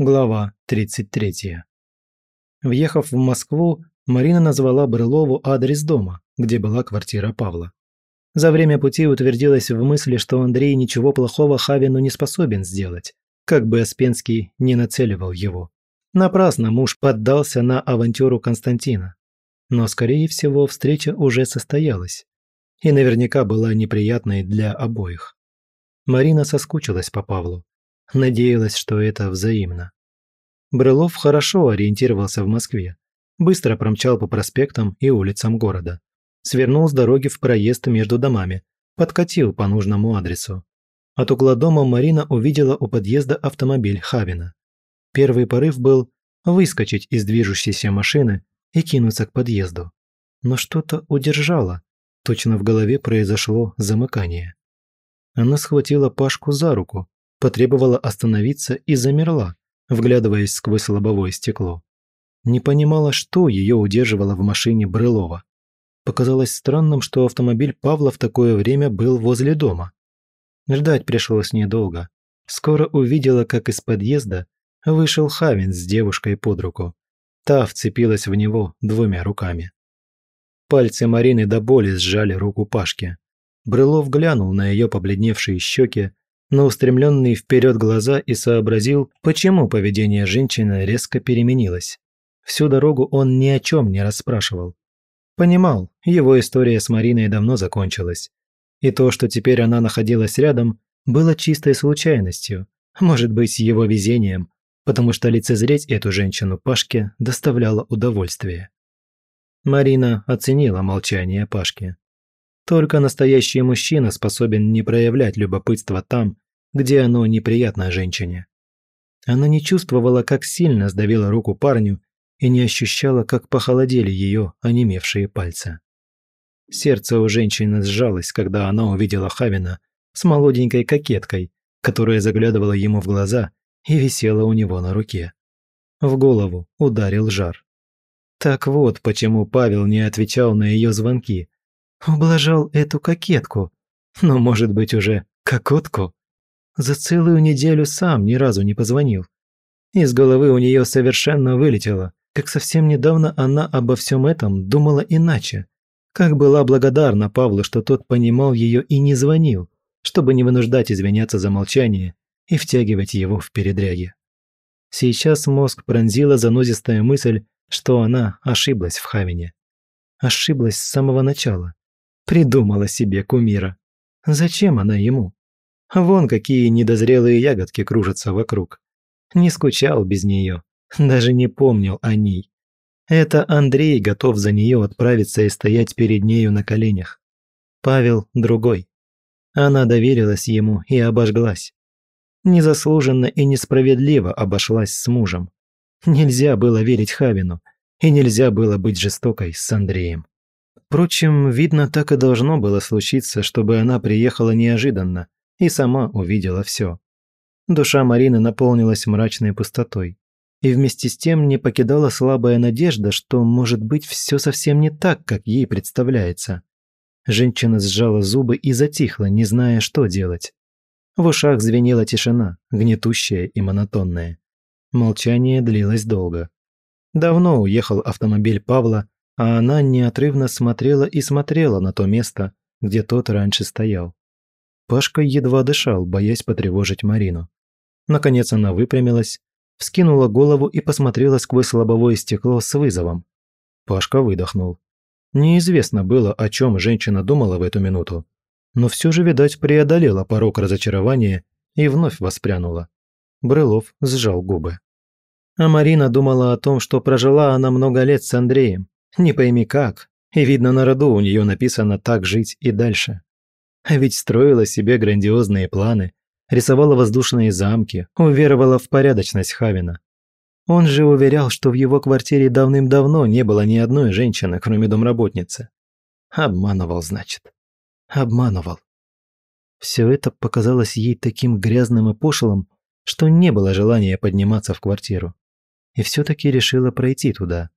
Глава 33. Въехав в Москву, Марина назвала Брылову адрес дома, где была квартира Павла. За время пути утвердилась в мысли, что Андрей ничего плохого Хавину не способен сделать, как бы Аспенский не нацеливал его. Напрасно муж поддался на авантюру Константина. Но, скорее всего, встреча уже состоялась. И наверняка была неприятной для обоих. Марина соскучилась по Павлу Надеялась, что это взаимно. Брылов хорошо ориентировался в Москве. Быстро промчал по проспектам и улицам города. Свернул с дороги в проезд между домами. Подкатил по нужному адресу. От угла дома Марина увидела у подъезда автомобиль Хавина. Первый порыв был выскочить из движущейся машины и кинуться к подъезду. Но что-то удержало. Точно в голове произошло замыкание. Она схватила Пашку за руку, потребовала остановиться и замерла, вглядываясь сквозь лобовое стекло. Не понимала, что ее удерживало в машине Брылова. Показалось странным, что автомобиль Павла в такое время был возле дома. Ждать пришлось недолго. Скоро увидела, как из подъезда вышел Хавин с девушкой под руку. Та вцепилась в него двумя руками. Пальцы Марины до боли сжали руку Пашки. Брылов глянул на ее побледневшие щеки, на устремленные вперед глаза и сообразил, почему поведение женщины резко переменилось. Всю дорогу он ни о чем не расспрашивал. Понимал, его история с Мариной давно закончилась. И то, что теперь она находилась рядом, было чистой случайностью, может быть, его везением, потому что лицезреть эту женщину Пашке доставляло удовольствие. Марина оценила молчание Пашки. Только настоящий мужчина способен не проявлять любопытство там, где оно неприятно женщине. Она не чувствовала, как сильно сдавила руку парню и не ощущала, как похолодели ее онемевшие пальцы. Сердце у женщины сжалось, когда она увидела Хавина с молоденькой кокеткой, которая заглядывала ему в глаза и висела у него на руке. В голову ударил жар. Так вот, почему Павел не отвечал на ее звонки, Ублажал эту кокетку. Но, может быть, уже кокотку? За целую неделю сам ни разу не позвонил. Из головы у нее совершенно вылетело, как совсем недавно она обо всем этом думала иначе. Как была благодарна Павлу, что тот понимал ее и не звонил, чтобы не вынуждать извиняться за молчание и втягивать его в передряги. Сейчас мозг пронзила занозистая мысль, что она ошиблась в Хавине. Ошиблась с самого начала. Придумала себе кумира. Зачем она ему? Вон какие недозрелые ягодки кружатся вокруг. Не скучал без нее, даже не помнил о ней. Это Андрей готов за нее отправиться и стоять перед нею на коленях. Павел другой. Она доверилась ему и обожглась. Незаслуженно и несправедливо обошлась с мужем. Нельзя было верить Хавину, и нельзя было быть жестокой с Андреем. Впрочем, видно, так и должно было случиться, чтобы она приехала неожиданно и сама увидела все. Душа Марины наполнилась мрачной пустотой. И вместе с тем не покидала слабая надежда, что, может быть, все совсем не так, как ей представляется. Женщина сжала зубы и затихла, не зная, что делать. В ушах звенела тишина, гнетущая и монотонная. Молчание длилось долго. Давно уехал автомобиль Павла, а она неотрывно смотрела и смотрела на то место, где тот раньше стоял. Пашка едва дышал, боясь потревожить Марину. Наконец она выпрямилась, вскинула голову и посмотрела сквозь лобовое стекло с вызовом. Пашка выдохнул. Неизвестно было, о чем женщина думала в эту минуту, но все же, видать, преодолела порог разочарования и вновь воспрянула. Брылов сжал губы. А Марина думала о том, что прожила она много лет с Андреем, не пойми как. И видно, на роду у нее написано «так жить и дальше». А ведь строила себе грандиозные планы, рисовала воздушные замки, уверовала в порядочность Хавина. Он же уверял, что в его квартире давным-давно не было ни одной женщины, кроме домработницы. Обманывал, значит. Обманывал. Все это показалось ей таким грязным и пошлым, что не было желания подниматься в квартиру. И все-таки решила пройти туда.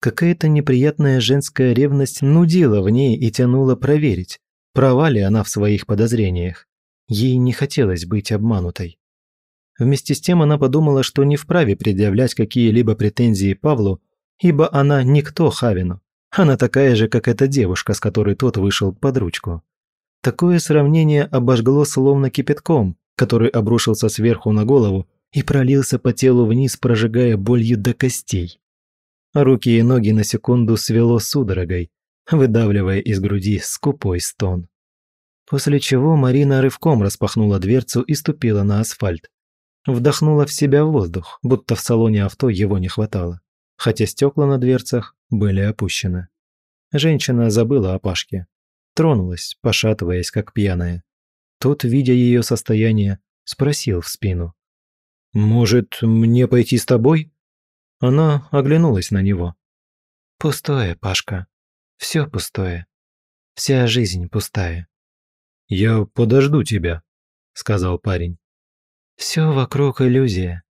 Какая-то неприятная женская ревность нудила в ней и тянула проверить, права ли она в своих подозрениях. Ей не хотелось быть обманутой. Вместе с тем она подумала, что не вправе предъявлять какие-либо претензии Павлу, ибо она никто Хавину. Она такая же, как эта девушка, с которой тот вышел под ручку. Такое сравнение обожгло словно кипятком, который обрушился сверху на голову и пролился по телу вниз, прожигая болью до костей. Руки и ноги на секунду свело судорогой, выдавливая из груди скупой стон. После чего Марина рывком распахнула дверцу и ступила на асфальт. Вдохнула в себя воздух, будто в салоне авто его не хватало, хотя стекла на дверцах были опущены. Женщина забыла о Пашке. Тронулась, пошатываясь, как пьяная. Тот, видя ее состояние, спросил в спину. «Может, мне пойти с тобой?» Она оглянулась на него. «Пустое, Пашка. Все пустое. Вся жизнь пустая». «Я подожду тебя», — сказал парень. Все вокруг иллюзия.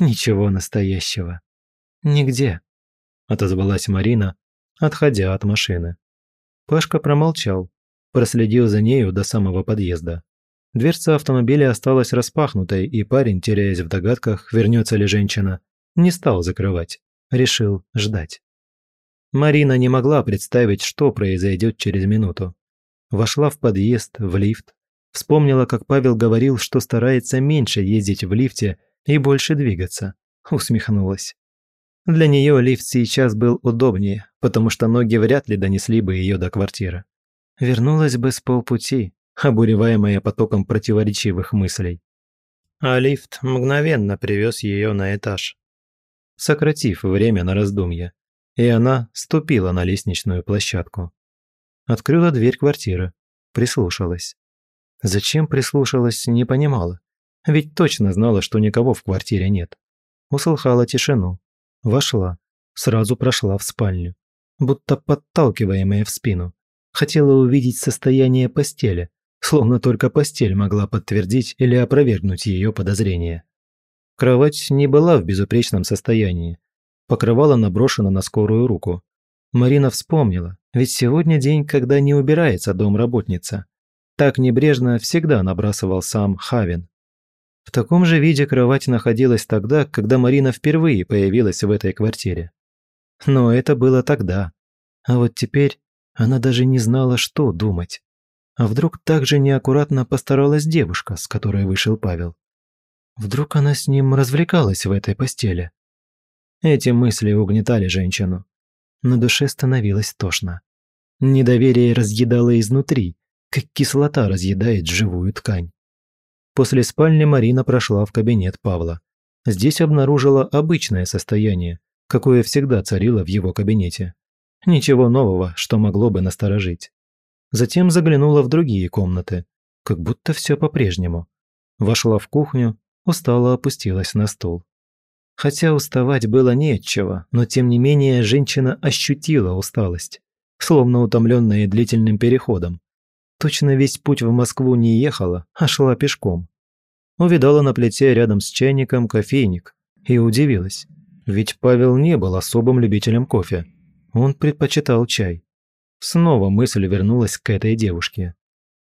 Ничего настоящего. Нигде», – отозвалась Марина, отходя от машины. Пашка промолчал, проследил за нею до самого подъезда. Дверца автомобиля осталась распахнутой, и парень, теряясь в догадках, вернется ли женщина, не стал закрывать, решил ждать. Марина не могла представить, что произойдет через минуту. Вошла в подъезд, в лифт, Вспомнила, как Павел говорил, что старается меньше ездить в лифте и больше двигаться. Усмехнулась. Для нее лифт сейчас был удобнее, потому что ноги вряд ли донесли бы ее до квартиры. Вернулась бы с полпути, обуреваемая потоком противоречивых мыслей. А лифт мгновенно привез ее на этаж, сократив время на раздумье, и она ступила на лестничную площадку. Открыла дверь квартиры, прислушалась. Зачем прислушалась, не понимала. Ведь точно знала, что никого в квартире нет. Услыхала тишину. Вошла. Сразу прошла в спальню. Будто подталкиваемая в спину. Хотела увидеть состояние постели, словно только постель могла подтвердить или опровергнуть ее подозрения. Кровать не была в безупречном состоянии. Покрывало наброшено на скорую руку. Марина вспомнила, ведь сегодня день, когда не убирается домработница. Так небрежно всегда набрасывал сам Хавин. В таком же виде кровать находилась тогда, когда Марина впервые появилась в этой квартире. Но это было тогда. А вот теперь она даже не знала, что думать. А вдруг так же неаккуратно постаралась девушка, с которой вышел Павел? Вдруг она с ним развлекалась в этой постели? Эти мысли угнетали женщину. На душе становилось тошно. Недоверие разъедало изнутри, как кислота разъедает живую ткань. После спальни Марина прошла в кабинет Павла. Здесь обнаружила обычное состояние, какое всегда царило в его кабинете. Ничего нового, что могло бы насторожить. Затем заглянула в другие комнаты, как будто все по-прежнему. Вошла в кухню, устало опустилась на стул. Хотя уставать было не от чего, но тем не менее женщина ощутила усталость, словно утомленная длительным переходом, Точно весь путь в Москву не ехала, а шла пешком. Увидала на плите рядом с чайником кофейник и удивилась. Ведь Павел не был особым любителем кофе. Он предпочитал чай. Снова мысль вернулась к этой девушке.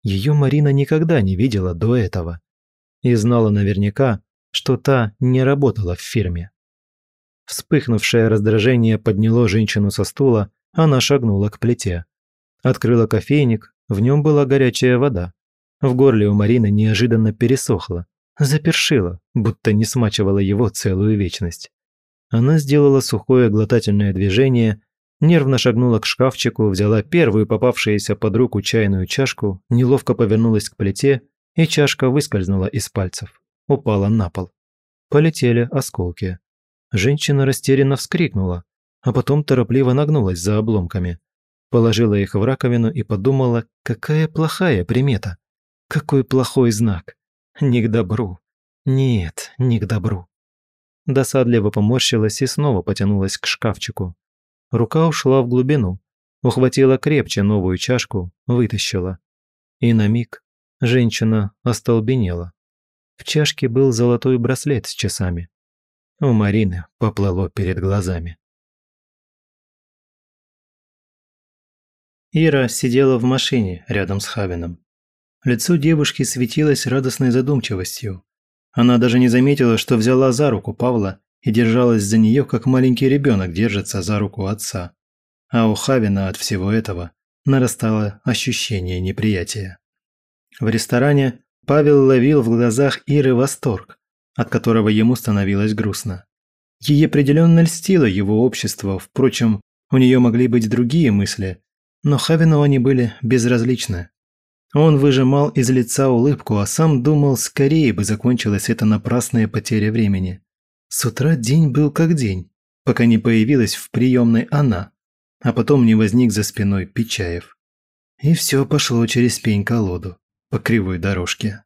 Ее Марина никогда не видела до этого. И знала наверняка, что та не работала в фирме. Вспыхнувшее раздражение подняло женщину со стула, она шагнула к плите. Открыла кофейник, в нем была горячая вода. В горле у Марины неожиданно пересохло. Запершило, будто не смачивала его целую вечность. Она сделала сухое глотательное движение, нервно шагнула к шкафчику, взяла первую попавшуюся под руку чайную чашку, неловко повернулась к плите, и чашка выскользнула из пальцев. Упала на пол. Полетели осколки. Женщина растерянно вскрикнула, а потом торопливо нагнулась за обломками положила их в раковину и подумала, какая плохая примета, какой плохой знак. Не к добру. Нет, не к добру. Досадливо поморщилась и снова потянулась к шкафчику. Рука ушла в глубину, ухватила крепче новую чашку, вытащила. И на миг женщина остолбенела. В чашке был золотой браслет с часами. У Марины поплыло перед глазами. Ира сидела в машине рядом с Хавином. Лицо девушки светилось радостной задумчивостью. Она даже не заметила, что взяла за руку Павла и держалась за нее, как маленький ребенок держится за руку отца. А у Хавина от всего этого нарастало ощущение неприятия. В ресторане Павел ловил в глазах Иры восторг, от которого ему становилось грустно. Ей определенно льстило его общество, впрочем, у нее могли быть другие мысли, но Хавину они были безразличны. Он выжимал из лица улыбку, а сам думал, скорее бы закончилась эта напрасная потеря времени. С утра день был как день, пока не появилась в приемной она, а потом не возник за спиной Печаев. И все пошло через пень-колоду, по кривой дорожке.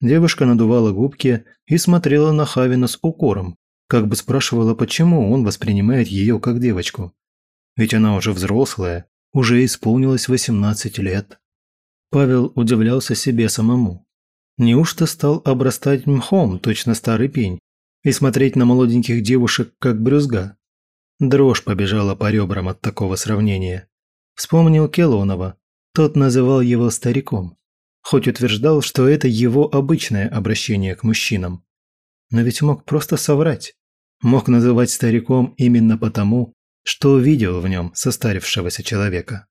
Девушка надувала губки и смотрела на Хавина с укором, как бы спрашивала, почему он воспринимает ее как девочку. Ведь она уже взрослая, уже исполнилось 18 лет. Павел удивлялся себе самому. Неужто стал обрастать мхом, точно старый пень, и смотреть на молоденьких девушек, как брюзга. Дрожь побежала по ребрам от такого сравнения. Вспомнил Келонова. Тот называл его стариком. Хоть утверждал, что это его обычное обращение к мужчинам. Но ведь мог просто соврать. Мог называть стариком именно потому, что увидел в нем состарившегося человека.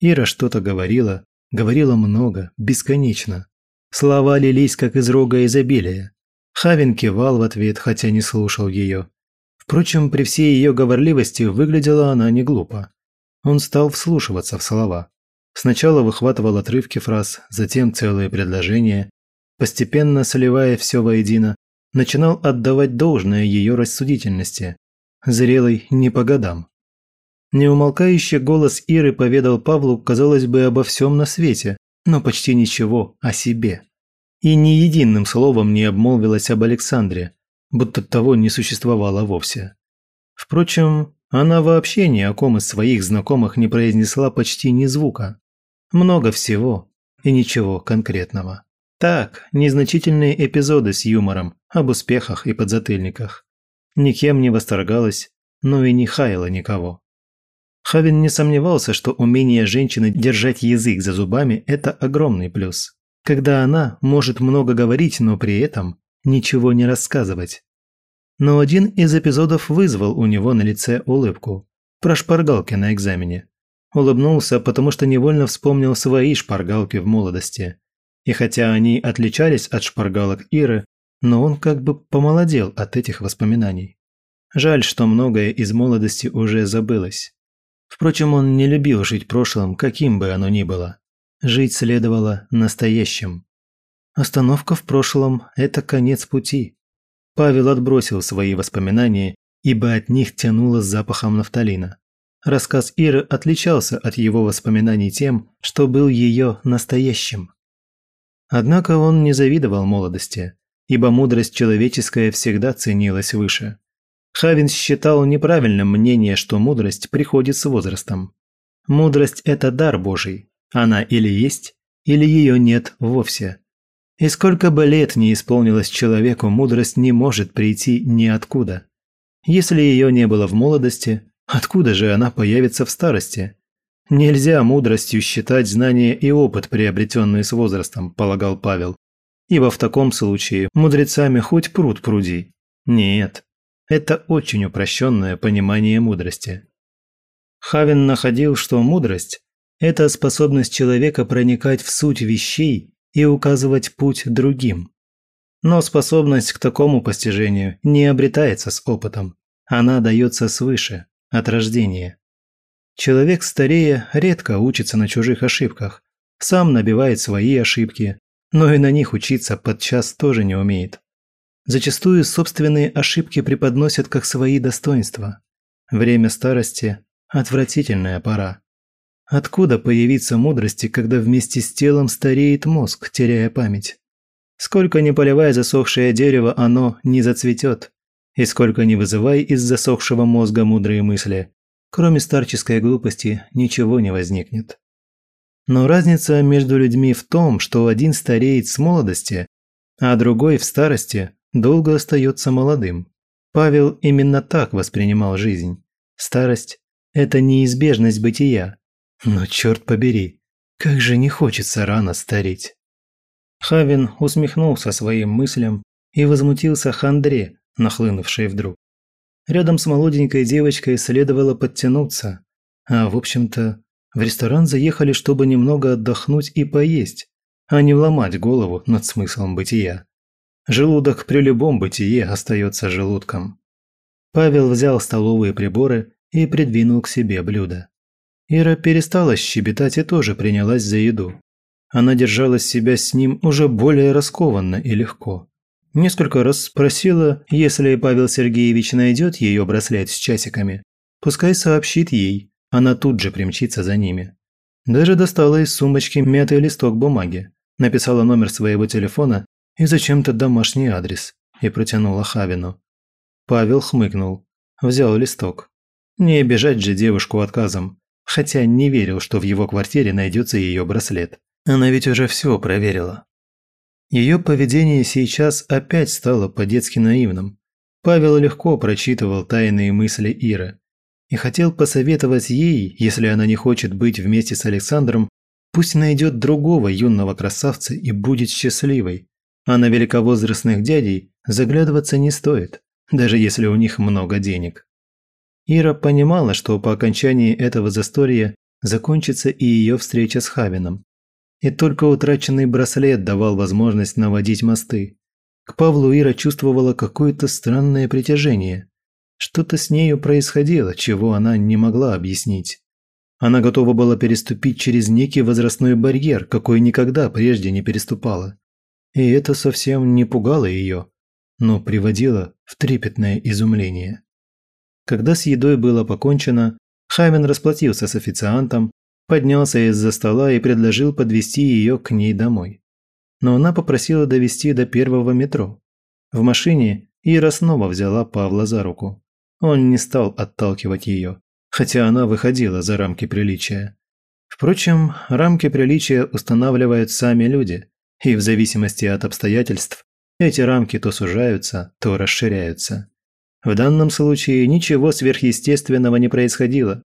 Ира что-то говорила, говорила много, бесконечно. Слова лились, как из рога изобилия. Хавин кивал в ответ, хотя не слушал ее. Впрочем, при всей ее говорливости выглядела она не глупо. Он стал вслушиваться в слова. Сначала выхватывал отрывки фраз, затем целые предложения. Постепенно, сливая все воедино, начинал отдавать должное ее рассудительности. Зрелый не по годам. Неумолкающий голос Иры поведал Павлу, казалось бы, обо всем на свете, но почти ничего о себе и ни единым словом не обмолвилась об Александре, будто того не существовало вовсе. Впрочем, она вообще ни о ком из своих знакомых не произнесла почти ни звука. Много всего и ничего конкретного. Так, незначительные эпизоды с юмором, об успехах и подзатыльниках. Никем не восторгалась, но и не хаяла никого. Хавин не сомневался, что умение женщины держать язык за зубами – это огромный плюс когда она может много говорить, но при этом ничего не рассказывать. Но один из эпизодов вызвал у него на лице улыбку. Про шпаргалки на экзамене. Улыбнулся, потому что невольно вспомнил свои шпаргалки в молодости. И хотя они отличались от шпаргалок Иры, но он как бы помолодел от этих воспоминаний. Жаль, что многое из молодости уже забылось. Впрочем, он не любил жить прошлым, каким бы оно ни было. Жить следовало настоящим. Остановка в прошлом – это конец пути. Павел отбросил свои воспоминания, ибо от них тянуло запахом нафталина. Рассказ Иры отличался от его воспоминаний тем, что был ее настоящим. Однако он не завидовал молодости, ибо мудрость человеческая всегда ценилась выше. Хавин считал неправильным мнение, что мудрость приходит с возрастом. Мудрость – это дар Божий, она или есть, или ее нет вовсе. И сколько бы лет не исполнилось человеку, мудрость не может прийти ниоткуда. Если ее не было в молодости, откуда же она появится в старости? Нельзя мудростью считать знания и опыт, приобретенные с возрастом, полагал Павел. Ибо в таком случае мудрецами хоть пруд пруди. Нет, это очень упрощенное понимание мудрости. Хавин находил, что мудрость это способность человека проникать в суть вещей и указывать путь другим. Но способность к такому постижению не обретается с опытом. Она дается свыше, от рождения. Человек старее редко учится на чужих ошибках, сам набивает свои ошибки, но и на них учиться подчас тоже не умеет. Зачастую собственные ошибки преподносят как свои достоинства. Время старости – отвратительная пора. Откуда появиться мудрости, когда вместе с телом стареет мозг, теряя память? Сколько ни поливай засохшее дерево, оно не зацветет. И сколько ни вызывай из засохшего мозга мудрые мысли, кроме старческой глупости ничего не возникнет. Но разница между людьми в том, что один стареет с молодости, а другой в старости долго остается молодым. Павел именно так воспринимал жизнь. Старость – это неизбежность бытия, но черт побери, как же не хочется рано стареть. Хавин усмехнулся своим мыслям и возмутился хандре, нахлынувшей вдруг. Рядом с молоденькой девочкой следовало подтянуться, а, в общем-то, в ресторан заехали, чтобы немного отдохнуть и поесть, а не вломать голову над смыслом бытия. Желудок при любом бытие остается желудком. Павел взял столовые приборы и придвинул к себе блюдо. Ира перестала щебетать и тоже принялась за еду. Она держала себя с ним уже более раскованно и легко. Несколько раз спросила, если Павел Сергеевич найдет ее браслет с часиками, пускай сообщит ей, она тут же примчится за ними. Даже достала из сумочки мятый листок бумаги, написала номер своего телефона и зачем-то домашний адрес и протянула Хавину. Павел хмыкнул, взял листок. Не обижать же девушку отказом, хотя не верил, что в его квартире найдется ее браслет. Она ведь уже все проверила. Ее поведение сейчас опять стало по-детски наивным. Павел легко прочитывал тайные мысли Иры и хотел посоветовать ей, если она не хочет быть вместе с Александром, пусть найдет другого юного красавца и будет счастливой. А на великовозрастных дядей заглядываться не стоит, даже если у них много денег. Ира понимала, что по окончании этого застолья закончится и ее встреча с Хавином. И только утраченный браслет давал возможность наводить мосты. К Павлу Ира чувствовала какое-то странное притяжение. Что-то с нею происходило, чего она не могла объяснить. Она готова была переступить через некий возрастной барьер, какой никогда прежде не переступала. И это совсем не пугало ее, но приводило в трепетное изумление. Когда с едой было покончено, Хамин расплатился с официантом, поднялся из-за стола и предложил подвести ее к ней домой. Но она попросила довести до первого метро. В машине Ира снова взяла Павла за руку. Он не стал отталкивать ее, хотя она выходила за рамки приличия. Впрочем, рамки приличия устанавливают сами люди, и в зависимости от обстоятельств эти рамки то сужаются, то расширяются. В данном случае ничего сверхъестественного не происходило,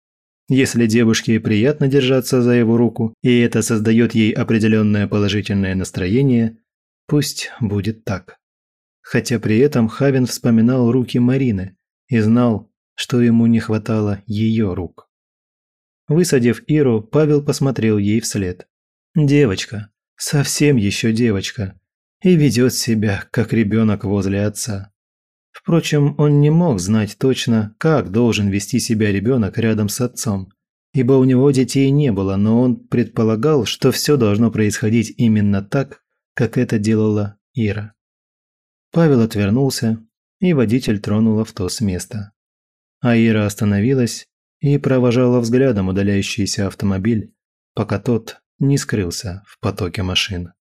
если девушке приятно держаться за его руку, и это создает ей определенное положительное настроение, пусть будет так. Хотя при этом Хавин вспоминал руки Марины и знал, что ему не хватало ее рук. Высадив Иру, Павел посмотрел ей вслед. Девочка, совсем еще девочка, и ведет себя, как ребенок возле отца. Впрочем, он не мог знать точно, как должен вести себя ребенок рядом с отцом, ибо у него детей не было, но он предполагал, что все должно происходить именно так, как это делала Ира. Павел отвернулся, и водитель тронул авто с места. А Ира остановилась и провожала взглядом удаляющийся автомобиль, пока тот не скрылся в потоке машин.